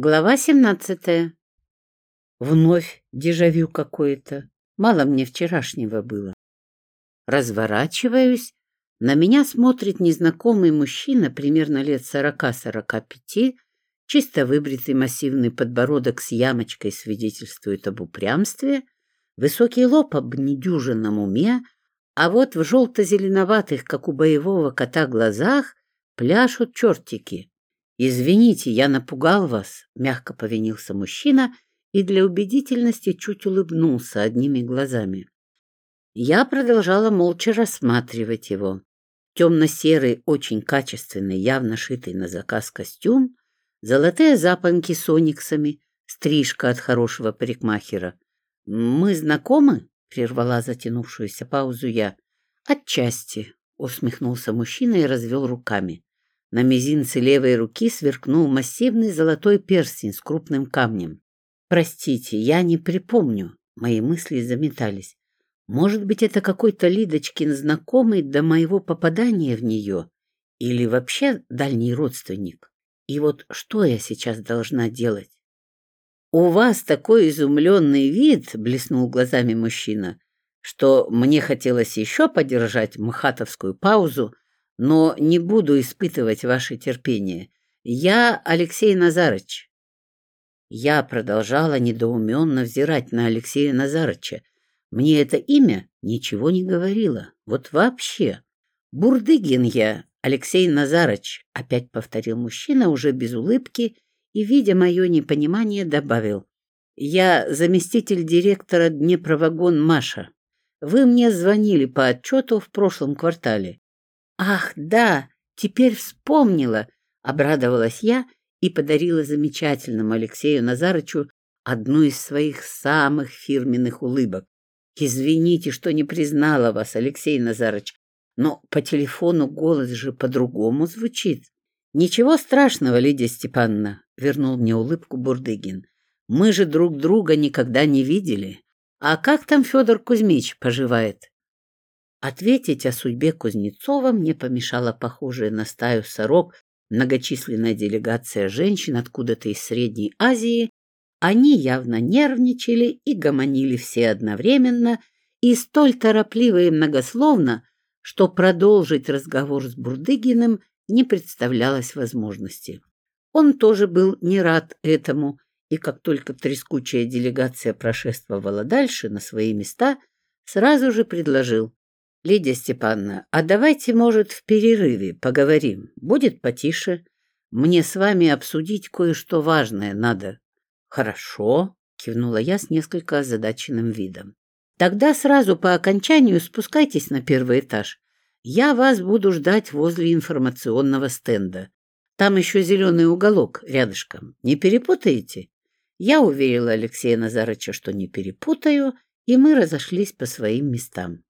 Глава семнадцатая. Вновь дежавю какое-то. Мало мне вчерашнего было. Разворачиваюсь. На меня смотрит незнакомый мужчина примерно лет сорока-сорока пяти. Чисто выбритый массивный подбородок с ямочкой свидетельствует об упрямстве. Высокий лоб об недюжинном уме. А вот в желто-зеленоватых, как у боевого кота, глазах пляшут чертики. «Извините, я напугал вас», — мягко повинился мужчина и для убедительности чуть улыбнулся одними глазами. Я продолжала молча рассматривать его. Темно-серый, очень качественный, явно шитый на заказ костюм, золотые запонки с ониксами, стрижка от хорошего парикмахера. «Мы знакомы?» — прервала затянувшуюся паузу я. «Отчасти», — усмехнулся мужчина и развел руками. На мизинце левой руки сверкнул массивный золотой перстень с крупным камнем. «Простите, я не припомню». Мои мысли заметались. Может быть, это какой-то Лидочкин знакомый до моего попадания в нее? Или вообще дальний родственник? И вот что я сейчас должна делать? «У вас такой изумленный вид», — блеснул глазами мужчина, что мне хотелось еще подержать мхатовскую паузу, но не буду испытывать ваше терпение. Я Алексей Назарыч. Я продолжала недоуменно взирать на Алексея Назарыча. Мне это имя ничего не говорило. Вот вообще. Бурдыгин я, Алексей Назарыч, опять повторил мужчина уже без улыбки и, видя мое непонимание, добавил. Я заместитель директора Днепровагон Маша. Вы мне звонили по отчету в прошлом квартале. «Ах, да, теперь вспомнила!» — обрадовалась я и подарила замечательному Алексею Назарычу одну из своих самых фирменных улыбок. «Извините, что не признала вас, Алексей Назарыч, но по телефону голос же по-другому звучит». «Ничего страшного, Лидия Степановна», — вернул мне улыбку Бурдыгин. «Мы же друг друга никогда не видели. А как там Федор Кузьмич поживает?» Ответить о судьбе Кузнецова мне помешала похожая на стаю сорок многочисленная делегация женщин откуда-то из Средней Азии. Они явно нервничали и гомонили все одновременно, и столь торопливо и многословно, что продолжить разговор с Бурдыгиным не представлялось возможности. Он тоже был не рад этому, и как только трескучая делегация прошествовала дальше на свои места, сразу же предложил Лидия Степановна, а давайте, может, в перерыве поговорим. Будет потише. Мне с вами обсудить кое-что важное надо. Хорошо, кивнула я с несколько озадаченным видом. Тогда сразу по окончанию спускайтесь на первый этаж. Я вас буду ждать возле информационного стенда. Там еще зеленый уголок рядышком. Не перепутаете? Я уверила Алексея Назарыча, что не перепутаю, и мы разошлись по своим местам.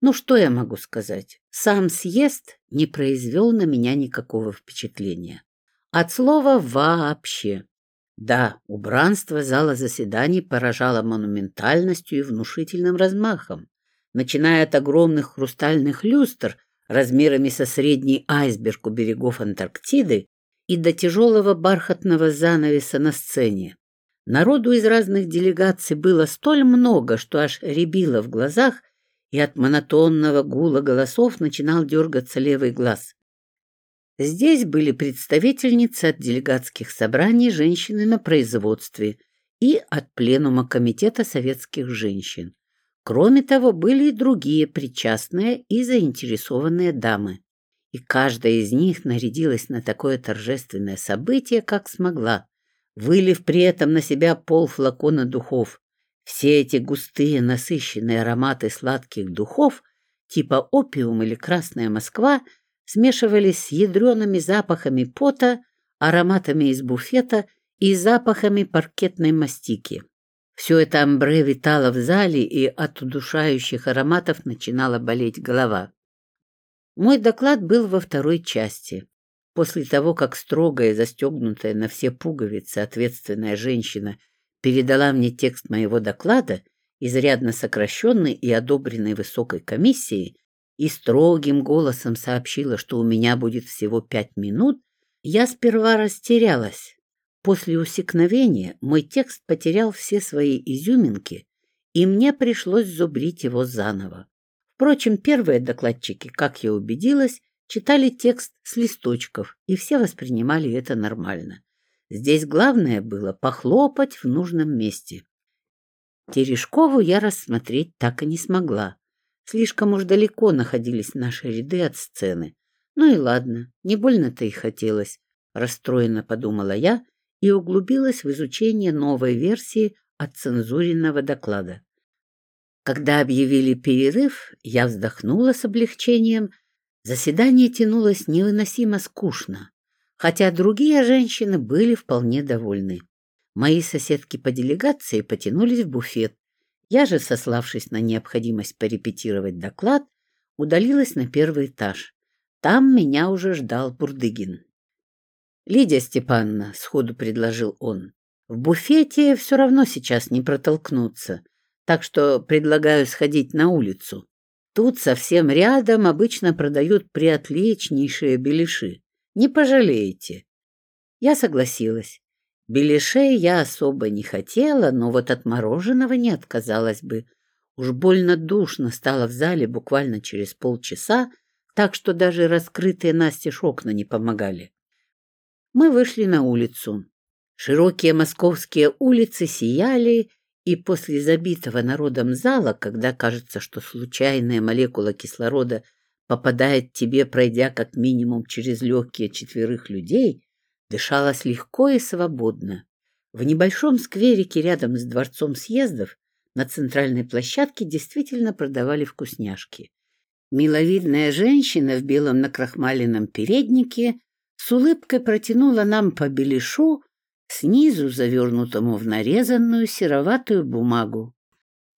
Ну, что я могу сказать? Сам съезд не произвел на меня никакого впечатления. От слова «вообще». Да, убранство зала заседаний поражало монументальностью и внушительным размахом, начиная от огромных хрустальных люстр размерами со средний айсберг у берегов Антарктиды и до тяжелого бархатного занавеса на сцене. Народу из разных делегаций было столь много, что аж рябило в глазах и от монотонного гула голосов начинал дергаться левый глаз. Здесь были представительницы от делегатских собраний женщины на производстве и от пленума Комитета советских женщин. Кроме того, были и другие причастные и заинтересованные дамы. И каждая из них нарядилась на такое торжественное событие, как смогла, вылив при этом на себя пол флакона духов, все эти густые насыщенные ароматы сладких духов, типа опиум или красная Москва, смешивались с ядреными запахами пота, ароматами из буфета и запахами паркетной мастики. Все это амбре витало в зале, и от удушающих ароматов начинала болеть голова. Мой доклад был во второй части. После того, как строгая, застегнутая на все пуговицы ответственная женщина передала мне текст моего доклада, изрядно сокращенный и одобренный высокой комиссией, и строгим голосом сообщила, что у меня будет всего пять минут, я сперва растерялась. После усекновения мой текст потерял все свои изюминки, и мне пришлось зубрить его заново. Впрочем, первые докладчики, как я убедилась, читали текст с листочков, и все воспринимали это нормально. Здесь главное было похлопать в нужном месте. Терешкову я рассмотреть так и не смогла. Слишком уж далеко находились наши ряды от сцены. Ну и ладно, не больно-то и хотелось, расстроенно подумала я и углубилась в изучение новой версии от доклада. Когда объявили перерыв, я вздохнула с облегчением. Заседание тянулось невыносимо скучно хотя другие женщины были вполне довольны. Мои соседки по делегации потянулись в буфет. Я же, сославшись на необходимость порепетировать доклад, удалилась на первый этаж. Там меня уже ждал Бурдыгин. «Лидия Степановна», — сходу предложил он, — «в буфете все равно сейчас не протолкнуться, так что предлагаю сходить на улицу. Тут совсем рядом обычно продают приотличнейшие беляши. Не пожалеете». Я согласилась. Беляшей я особо не хотела, но вот от мороженого не отказалась бы. Уж больно душно стало в зале буквально через полчаса, так что даже раскрытые настежь окна не помогали. Мы вышли на улицу. Широкие московские улицы сияли, и после забитого народом зала, когда кажется, что случайная молекула кислорода попадает тебе, пройдя как минимум через легкие четверых людей, Дышалось легко и свободно. В небольшом скверике рядом с дворцом съездов на центральной площадке действительно продавали вкусняшки. Миловидная женщина в белом накрахмаленном переднике с улыбкой протянула нам по беляшу, снизу завернутому в нарезанную сероватую бумагу.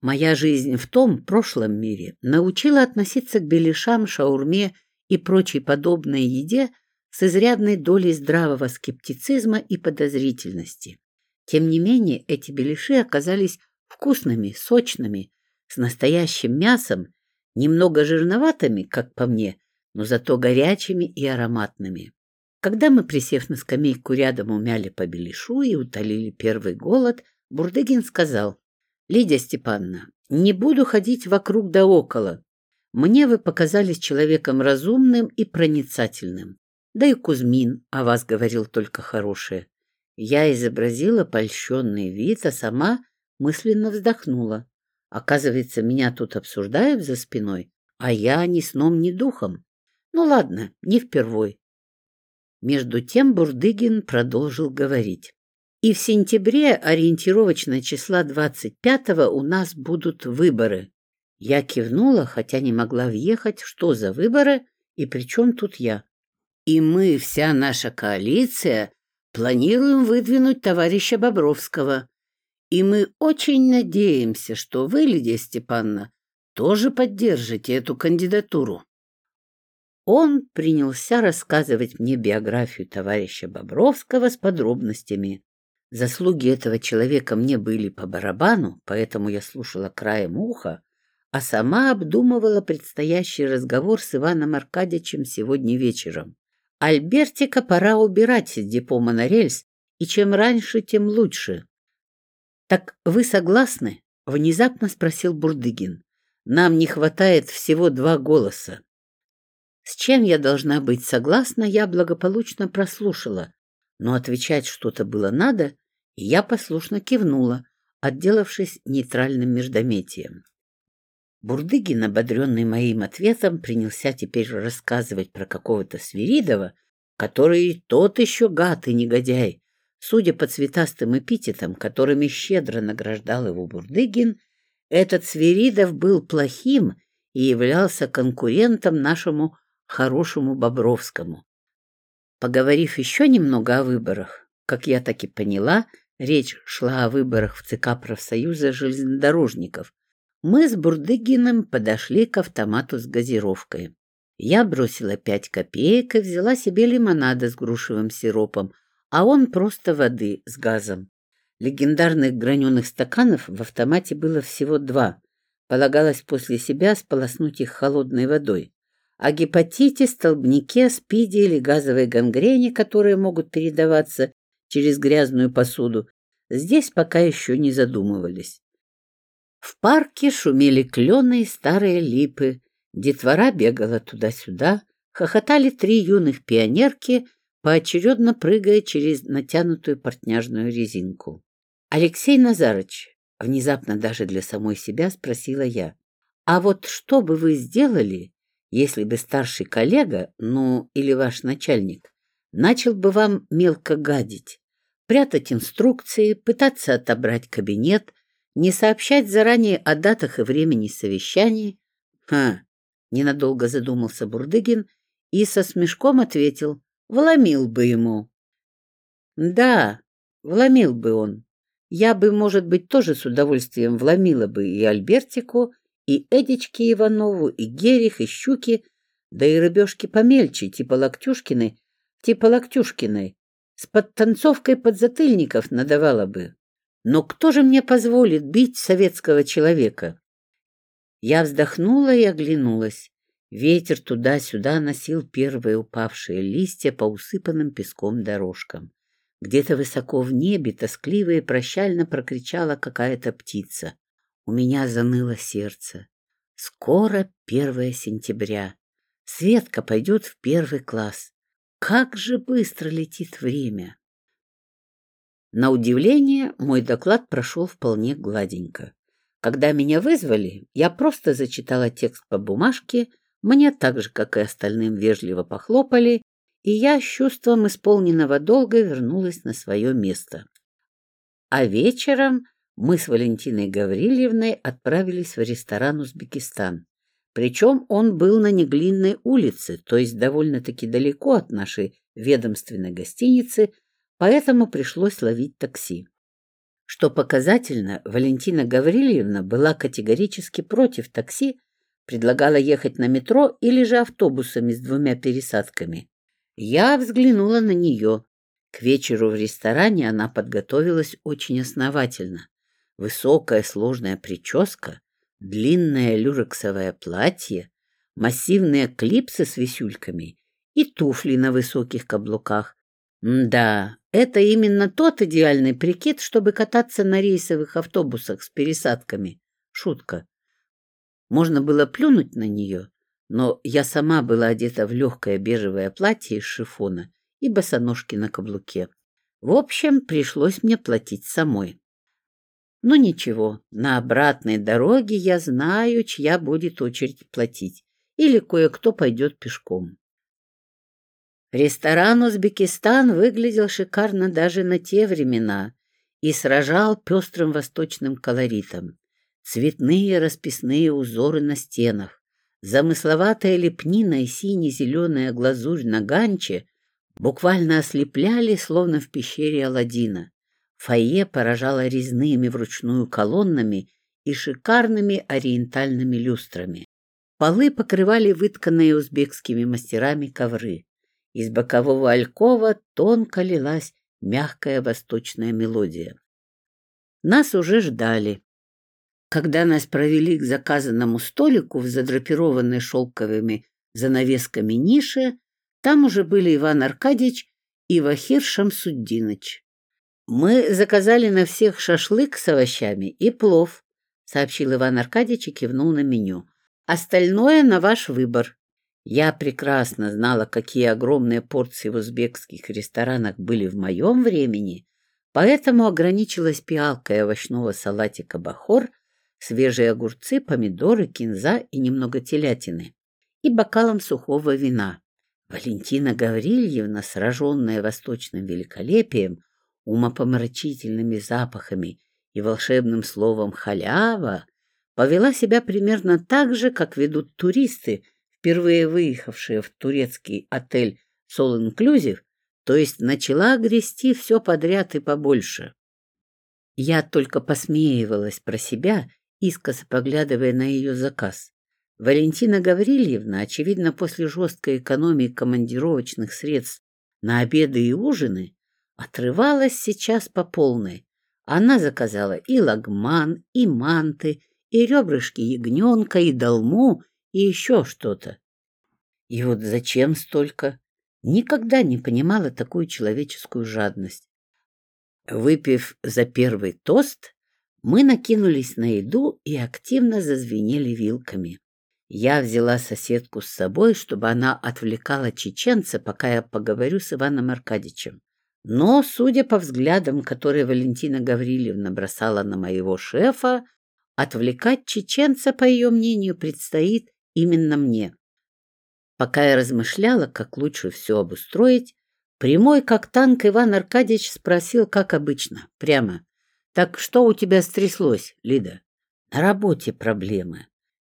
моя жизнь в том прошлом мире научила относиться к беляшам, шаурме и прочей подобной еде с изрядной долей здравого скептицизма и подозрительности. Тем не менее, эти беляши оказались вкусными, сочными, с настоящим мясом, немного жирноватыми, как по мне, но зато горячими и ароматными. Когда мы, присев на скамейку рядом, умяли по беляшу и утолили первый голод, Бурдыгин сказал, Лидия Степановна, не буду ходить вокруг да около. Мне вы показались человеком разумным и проницательным. Да и Кузьмин о вас говорил только хорошее. Я изобразила польщенный вид, а сама мысленно вздохнула. Оказывается, меня тут обсуждают за спиной, а я ни сном, ни духом. Ну ладно, не впервой. Между тем Бурдыгин продолжил говорить. И в сентябре, ориентировочно числа 25-го, у нас будут выборы. Я кивнула, хотя не могла въехать, что за выборы и при чем тут я. И мы, вся наша коалиция, планируем выдвинуть товарища Бобровского. И мы очень надеемся, что вы, Лидия Степановна, тоже поддержите эту кандидатуру. Он принялся рассказывать мне биографию товарища Бобровского с подробностями. Заслуги этого человека мне были по барабану, поэтому я слушала краем уха, а сама обдумывала предстоящий разговор с Иваном Аркадьевичем сегодня вечером. Альбертика пора убирать с депо монорельс, и чем раньше, тем лучше. — Так вы согласны? — внезапно спросил Бурдыгин. — Нам не хватает всего два голоса. С чем я должна быть согласна, я благополучно прослушала, но отвечать что-то было надо, и я послушно кивнула, отделавшись нейтральным междометием. Бурдыгин, ободренный моим ответом, принялся теперь рассказывать про какого-то Свиридова, который тот еще гад и негодяй. Судя по цветастым эпитетам, которыми щедро награждал его Бурдыгин, этот Свиридов был плохим и являлся конкурентом нашему хорошему Бобровскому. Поговорив еще немного о выборах, как я таки поняла, речь шла о выборах в ЦК профсоюза железнодорожников, мы с Бурдыгиным подошли к автомату с газировкой. Я бросила пять копеек и взяла себе лимонада с грушевым сиропом, а он просто воды с газом. Легендарных граненых стаканов в автомате было всего два. Полагалось после себя сполоснуть их холодной водой. О гепатите, столбнике, спиде или газовой гангрене, которые могут передаваться через грязную посуду, здесь пока еще не задумывались. В парке шумели клены и старые липы, детвора бегала туда-сюда, хохотали три юных пионерки, поочередно прыгая через натянутую портняжную резинку. «Алексей Назарыч», — внезапно даже для самой себя спросила я, «а вот что бы вы сделали, если бы старший коллега, ну, или ваш начальник, начал бы вам мелко гадить, прятать инструкции, пытаться отобрать кабинет, не сообщать заранее о датах и времени совещаний?» «Ха!» — ненадолго задумался Бурдыгин и со смешком ответил, «вломил бы ему». «Да, вломил бы он. Я бы, может быть, тоже с удовольствием вломила бы и Альбертику, и Эдички Иванову, и Герих, и Щуки, да и рыбешки помельче, типа Локтюшкины, типа Локтюшкиной, с подтанцовкой подзатыльников надавала бы. Но кто же мне позволит бить советского человека? Я вздохнула и оглянулась. Ветер туда-сюда носил первые упавшие листья по усыпанным песком дорожкам. Где-то высоко в небе тоскливо и прощально прокричала какая-то птица. У меня заныло сердце. Скоро первое сентября. Светка пойдет в первый класс. Как же быстро летит время! На удивление, мой доклад прошел вполне гладенько. Когда меня вызвали, я просто зачитала текст по бумажке, мне так же, как и остальным, вежливо похлопали, и я с чувством исполненного долга вернулась на свое место. А вечером мы с Валентиной Гаврильевной отправились в ресторан «Узбекистан». Причем он был на Неглинной улице, то есть довольно-таки далеко от нашей ведомственной гостиницы, поэтому пришлось ловить такси. Что показательно, Валентина Гаврильевна была категорически против такси, предлагала ехать на метро или же автобусами с двумя пересадками. Я взглянула на нее. К вечеру в ресторане она подготовилась очень основательно высокая сложная прическа, длинное люрексовое платье, массивные клипсы с висюльками и туфли на высоких каблуках. Да, это именно тот идеальный прикид, чтобы кататься на рейсовых автобусах с пересадками. Шутка. Можно было плюнуть на нее, но я сама была одета в легкое бежевое платье из шифона и босоножки на каблуке. В общем, пришлось мне платить самой. Ну ничего, на обратной дороге я знаю, чья будет очередь платить. Или кое-кто пойдет пешком. Ресторан «Узбекистан» выглядел шикарно даже на те времена и сражал пестрым восточным колоритом. Цветные расписные узоры на стенах, замысловатая лепнина и сине-зеленая глазурь на ганче буквально ослепляли, словно в пещере Аладдина. Фойе поражало резными вручную колоннами и шикарными ориентальными люстрами. Полы покрывали вытканные узбекскими мастерами ковры. Из бокового алькова тонко лилась мягкая восточная мелодия. Нас уже ждали. Когда нас провели к заказанному столику в задрапированной шелковыми занавесками нише, там уже были Иван Аркадьевич и Вахир Шамсуддинович. «Мы заказали на всех шашлык с овощами и плов», — сообщил Иван Аркадьевич и кивнул на меню. «Остальное на ваш выбор». Я прекрасно знала, какие огромные порции в узбекских ресторанах были в моем времени, поэтому ограничилась пиалкой овощного салатика бахор, свежие огурцы, помидоры, кинза и немного телятины, и бокалом сухого вина. Валентина Гаврильевна, сраженная восточным великолепием, умопомрачительными запахами и волшебным словом «халява», повела себя примерно так же, как ведут туристы, впервые выехавшие в турецкий отель Sol Inclusive, то есть начала грести все подряд и побольше. Я только посмеивалась про себя, искоса поглядывая на ее заказ. Валентина Гаврильевна, очевидно, после жесткой экономии командировочных средств на обеды и ужины, отрывалась сейчас по полной. Она заказала и лагман, и манты, и ребрышки ягненка, и долму, и еще что-то. И вот зачем столько? Никогда не понимала такую человеческую жадность. Выпив за первый тост, мы накинулись на еду и активно зазвенели вилками. Я взяла соседку с собой, чтобы она отвлекала чеченца, пока я поговорю с Иваном Аркадьевичем. Но, судя по взглядам, которые Валентина Гавриловна бросала на моего шефа, отвлекать чеченца, по ее мнению, предстоит именно мне. Пока я размышляла, как лучше все обустроить, прямой, как танк, Иван Аркадьевич спросил, как обычно, прямо. «Так что у тебя стряслось, Лида?» «На работе проблемы».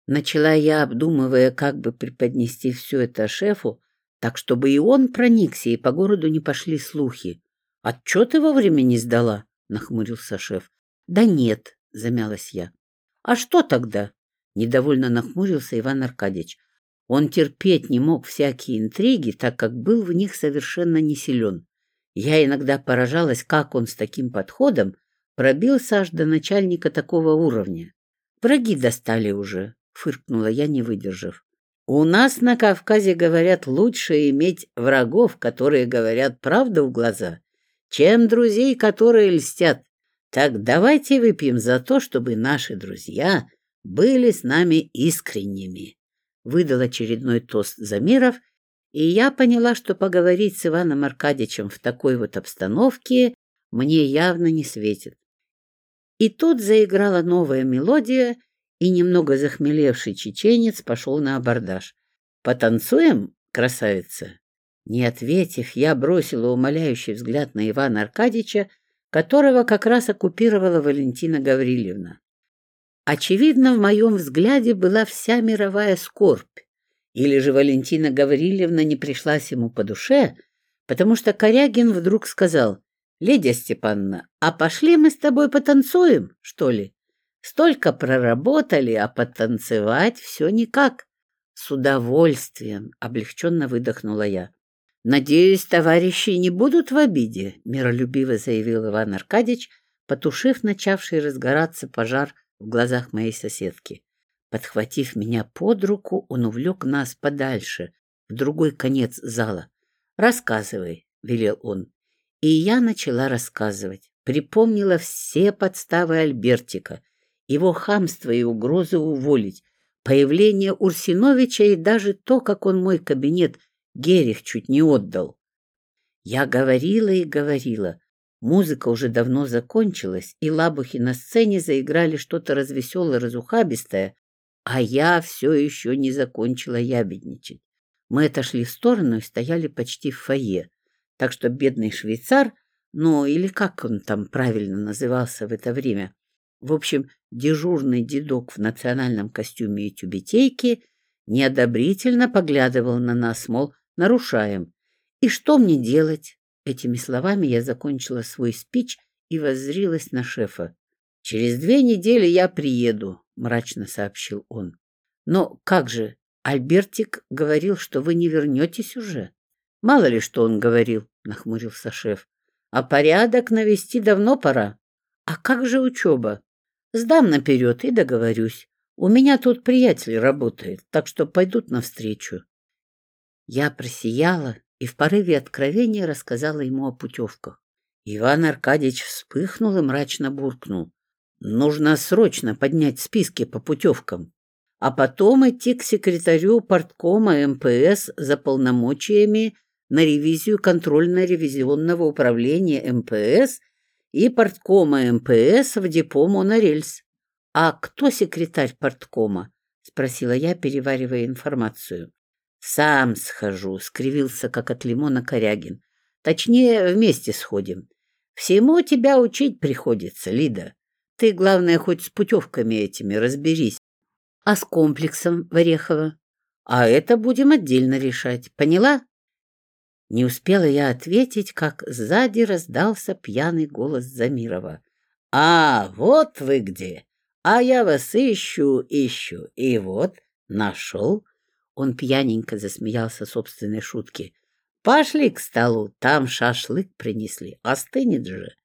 Начала я, обдумывая, как бы преподнести все это шефу, так чтобы и он проникся, и по городу не пошли слухи. «Отчет ты вовремя не сдала?» — нахмурился шеф. «Да нет», — замялась я. «А что тогда?» — недовольно нахмурился Иван Аркадьевич. Он терпеть не мог всякие интриги, так как был в них совершенно не силен. Я иногда поражалась, как он с таким подходом пробился аж до начальника такого уровня. Враги достали уже, фыркнула я, не выдержав. У нас на Кавказе говорят, лучше иметь врагов, которые говорят правду в глаза, чем друзей, которые льстят. Так давайте выпьем за то, чтобы наши друзья были с нами искренними. Выдал очередной тост Замиров, и я поняла, что поговорить с Иваном Аркадьевичем в такой вот обстановке мне явно не светит. И тут заиграла новая мелодия, и немного захмелевший чеченец пошел на абордаж. «Потанцуем, красавица?» Не ответив, я бросила умоляющий взгляд на Ивана Аркадьевича, которого как раз оккупировала Валентина Гаврильевна. Очевидно, в моем взгляде была вся мировая скорбь. Или же Валентина Гаврильевна не пришлась ему по душе, потому что Корягин вдруг сказал, «Ледя Степановна, а пошли мы с тобой потанцуем, что ли? Столько проработали, а потанцевать все никак». «С удовольствием!» — облегченно выдохнула я. Надеюсь, товарищи не будут в обиде, миролюбиво заявил Иван Аркадьевич, потушив начавший разгораться пожар в глазах моей соседки. Подхватив меня под руку, он увлек нас подальше, в другой конец зала. «Рассказывай», — велел он. И я начала рассказывать. Припомнила все подставы Альбертика — его хамство и угрозы уволить, появление Урсиновича и даже то, как он мой кабинет Герих чуть не отдал. Я говорила и говорила. Музыка уже давно закончилась, и лабухи на сцене заиграли что-то развеселое, разухабистое, а я все еще не закончила ябедничать. Мы отошли в сторону и стояли почти в фойе, так что бедный швейцар, ну или как он там правильно назывался в это время, в общем, дежурный дедок нарушаем. И что мне делать? Этими словами я закончила свой спич и воззрилась на шефа. «Через две недели я приеду», — мрачно сообщил он. «Но как же? Альбертик говорил, что вы не вернетесь уже». «Мало ли, что он говорил», — нахмурился шеф. «А порядок навести давно пора. А как же учеба? Сдам наперед и договорюсь. У меня тут приятель работает, так что пойдут навстречу». Я просияла и в порыве откровения рассказала ему о путевках. Иван Аркадьевич вспыхнул и мрачно буркнул. Нужно срочно поднять списки по путевкам, а потом идти к секретарю порткома МПС за полномочиями на ревизию контрольно-ревизионного управления МПС и порткома МПС в депо «Монорельс». «А кто секретарь порткома?» — спросила я, переваривая информацию. «Сам схожу», — скривился, как от лимона Корягин. «Точнее, вместе сходим. Всему тебя учить приходится, Лида. Ты, главное, хоть с путевками этими разберись. А с комплексом Варехова? А это будем отдельно решать. Поняла?» Не успела я ответить, как сзади раздался пьяный голос Замирова. «А, вот вы где! А я вас ищу, ищу, и вот, нашел!» Он пьяненько засмеялся собственной шутке. «Пошли к столу, там шашлык принесли, остынет же!»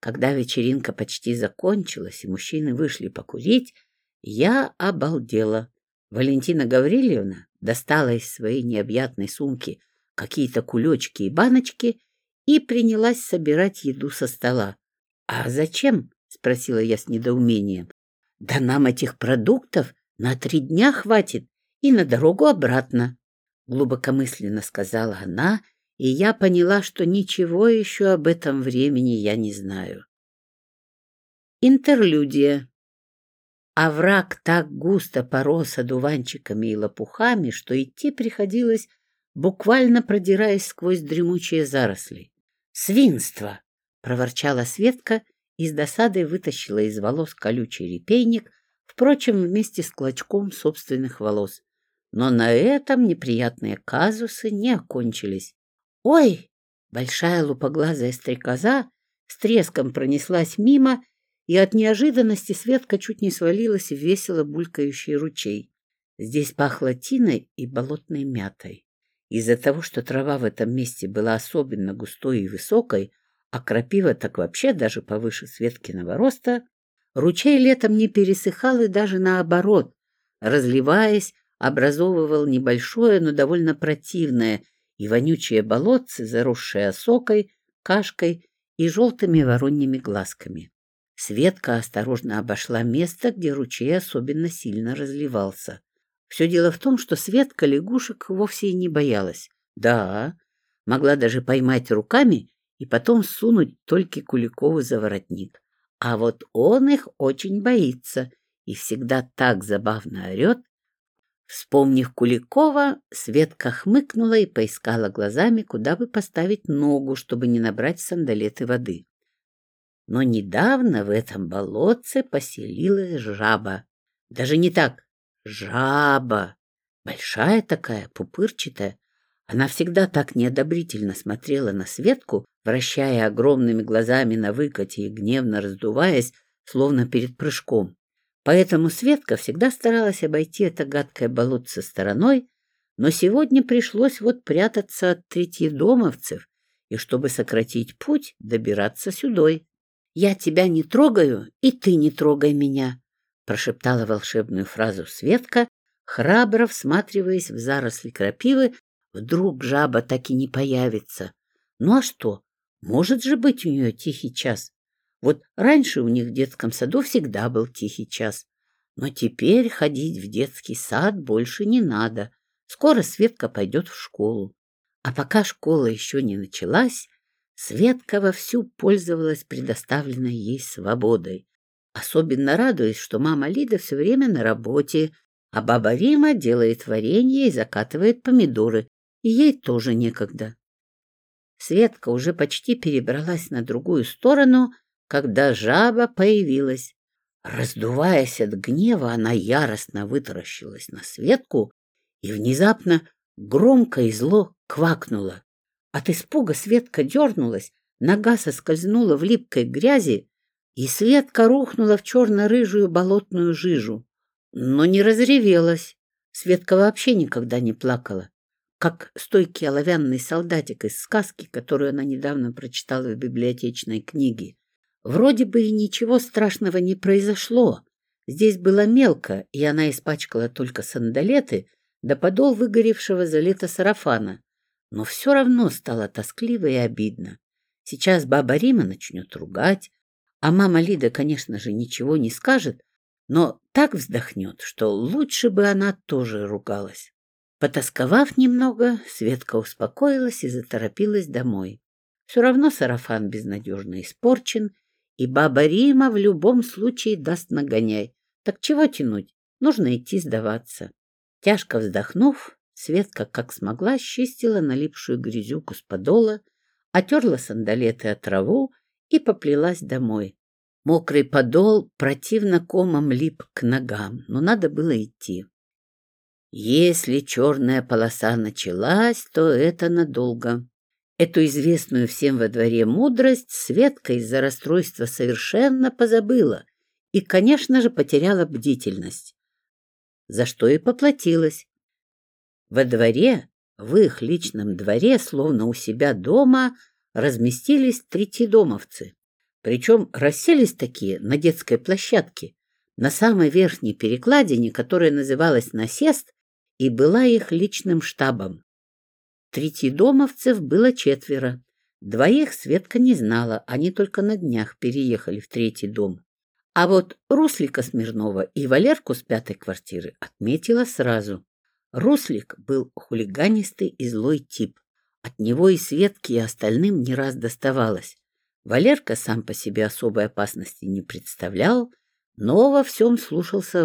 Когда вечеринка почти закончилась, и мужчины вышли покурить, я обалдела. Валентина Гаврильевна достала из своей необъятной сумки какие-то кулечки и баночки и принялась собирать еду со стола. «А зачем?» — спросила я с недоумением. «Да нам этих продуктов на три дня хватит и на дорогу обратно», — глубокомысленно сказала она, и я поняла, что ничего еще об этом времени я не знаю. Интерлюдия. Овраг так густо порос одуванчиками и лопухами, что идти приходилось, буквально продираясь сквозь дремучие заросли. «Свинство!» — проворчала Светка и с досадой вытащила из волос колючий репейник, впрочем, вместе с клочком собственных волос. но на этом неприятные казусы не окончились. «Ой!» — большая лупоглазая стрекоза с треском пронеслась мимо, и от неожиданности Светка чуть не свалилась в весело булькающий ручей. Здесь пахло тиной и болотной мятой. Из-за того, что трава в этом месте была особенно густой и высокой, а крапива так вообще даже повыше Светкиного роста, ручей летом не пересыхал и даже наоборот, разливаясь образовывал небольшое, но довольно противное и вонючее болотце, заросшее осокой, кашкой и желтыми вороньими глазками. Светка осторожно обошла место, где ручей особенно сильно разливался. Все дело в том, что Светка лягушек вовсе и не боялась. Да, могла даже поймать руками и потом сунуть только Куликову за воротник. А вот он их очень боится и всегда так забавно орет, Вспомнив Куликова, Светка хмыкнула и поискала глазами, куда бы поставить ногу, чтобы не набрать сандалеты воды. Но недавно в этом болотце поселилась жаба. Даже не так. Жаба. Большая такая, пупырчатая. Она всегда так неодобрительно смотрела на Светку, вращая огромными глазами на выкате и гневно раздуваясь, словно перед прыжком. Поэтому Светка всегда старалась обойти это гадкое болотце стороной, но сегодня пришлось вот прятаться от третьедомовцев и, чтобы сократить путь, добираться сюдой. «Я тебя не трогаю, и ты не трогай меня», — прошептала волшебную фразу Светка, храбро всматриваясь в заросли крапивы, вдруг жаба так и не появится. Ну а что, может же быть у нее тихий час? Вот раньше у них в детском саду всегда был тихий час. Но теперь ходить в детский сад больше не надо. Скоро Светка пойдет в школу. А пока школа еще не началась, Светка вовсю пользовалась предоставленной ей свободой. Особенно радуясь, что мама Лида все время на работе, а баба Рима делает варенье и закатывает помидоры, и ей тоже некогда. Светка уже почти перебралась на другую сторону — когда жаба появилась. Раздуваясь от гнева, она яростно вытаращилась на Светку и внезапно громко и зло квакнула. От испуга Светка дернулась, нога соскользнула в липкой грязи, и Светка рухнула в черно-рыжую болотную жижу. Но не разревелась. Светка вообще никогда не плакала, как стойкий оловянный солдатик из сказки, которую она недавно прочитала в библиотечной книге. Вроде бы и ничего страшного не произошло. Здесь было мелко, и она испачкала только сандалеты да подол выгоревшего за лето сарафана. Но все равно стало тоскливо и обидно. Сейчас баба Рима начнет ругать, а мама Лида, конечно же, ничего не скажет, но так вздохнет, что лучше бы она тоже ругалась. Потасковав немного, Светка успокоилась и заторопилась домой. Все равно сарафан безнадежно испорчен, и баба Рима в любом случае даст нагоняй. Так чего тянуть? Нужно идти сдаваться. Тяжко вздохнув, Светка как смогла счистила налипшую грязюку с подола, отерла сандалеты от траву и поплелась домой. Мокрый подол противно комом лип к ногам, но надо было идти. Если черная полоса началась, то это надолго. Эту известную всем во дворе мудрость Светка из-за расстройства совершенно позабыла и, конечно же, потеряла бдительность, за что и поплатилась. Во дворе, в их личном дворе, словно у себя дома, разместились третидомовцы. Причем расселись такие на детской площадке, на самой верхней перекладине, которая называлась «Насест» и была их личным штабом. Третьедомовцев было четверо. Двоих Светка не знала, они только на днях переехали в третий дом. А вот Руслика Смирнова и Валерку с пятой квартиры отметила сразу. Руслик был хулиганистый и злой тип. От него и Светке, и остальным не раз доставалось. Валерка сам по себе особой опасности не представлял, но во всем слушался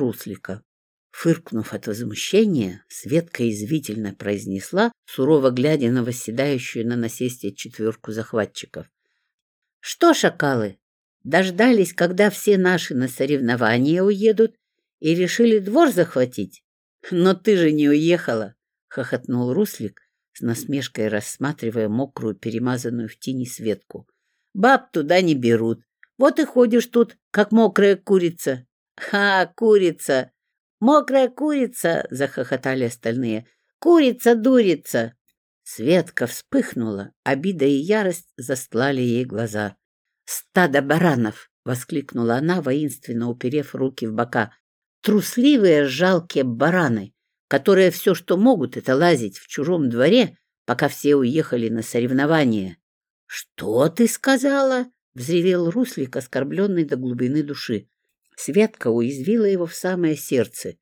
Руслика. Фыркнув от возмущения, Светка извительно произнесла, сурово глядя на восседающую на насесте четверку захватчиков. — Что, шакалы, дождались, когда все наши на соревнования уедут, и решили двор захватить? Но ты же не уехала, — хохотнул Руслик, с насмешкой рассматривая мокрую, перемазанную в тени Светку. — Баб туда не берут. Вот и ходишь тут, как мокрая курица. — Ха, курица! «Мокрая курица!» — захохотали остальные. «Курица-дурица!» Светка вспыхнула, обида и ярость застлали ей глаза. «Стадо баранов!» — воскликнула она, воинственно уперев руки в бока. «Трусливые, жалкие бараны, которые все, что могут, это лазить в чужом дворе, пока все уехали на соревнования». «Что ты сказала?» — взревел Руслик, оскорбленный до глубины души. Светка уязвила его в самое сердце.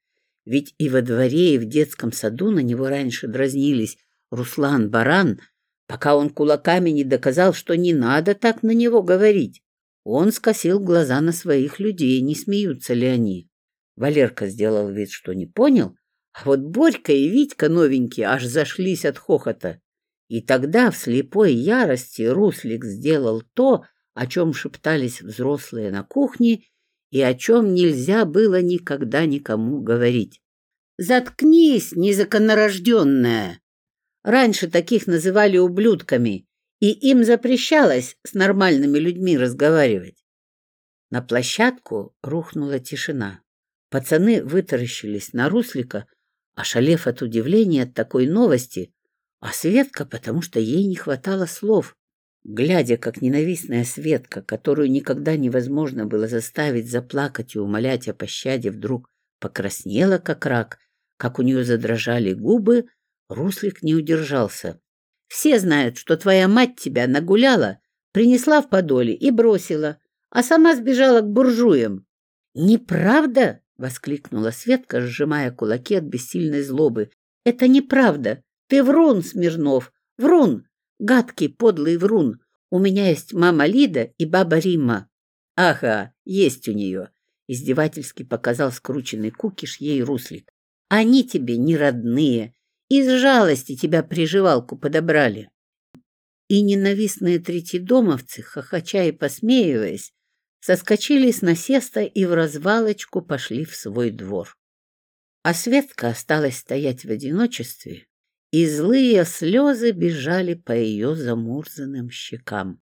Ведь и во дворе, и в детском саду на него раньше дразнились Руслан Баран, пока он кулаками не доказал, что не надо и о чем нельзя было никогда никому говорить. «Заткнись, незаконорожденная!» Раньше таких называли ублюдками, и им запрещалось с нормальными людьми разговаривать. На площадку рухнула тишина. Пацаны вытаращились на Руслика, ошалев от удивления от такой новости, а Светка, потому что ей не хватало слов. Глядя, как ненавистная Светка, которую никогда невозможно было заставить заплакать и умолять о пощаде, вдруг покраснела, как рак, как у нее задрожали губы, Руслик не удержался. «Все знают, что твоя мать тебя нагуляла, принесла в подоле и бросила, а сама сбежала к буржуям». «Неправда?» — воскликнула Светка, сжимая кулаки от бессильной злобы. «Это неправда. Ты врун, Смирнов, врун. Гадкий, подлый врун. У меня есть мама Лида и баба Римма. Ага, есть у нее. Издевательски показал скрученный кукиш ей руслик. Они тебе не родные. Из жалости тебя приживалку подобрали. И ненавистные третьедомовцы, хохоча и посмеиваясь, соскочили с насеста и в развалочку пошли в свой двор. А Светка осталась стоять в одиночестве, и злые слезы бежали по ее замурзанным щекам.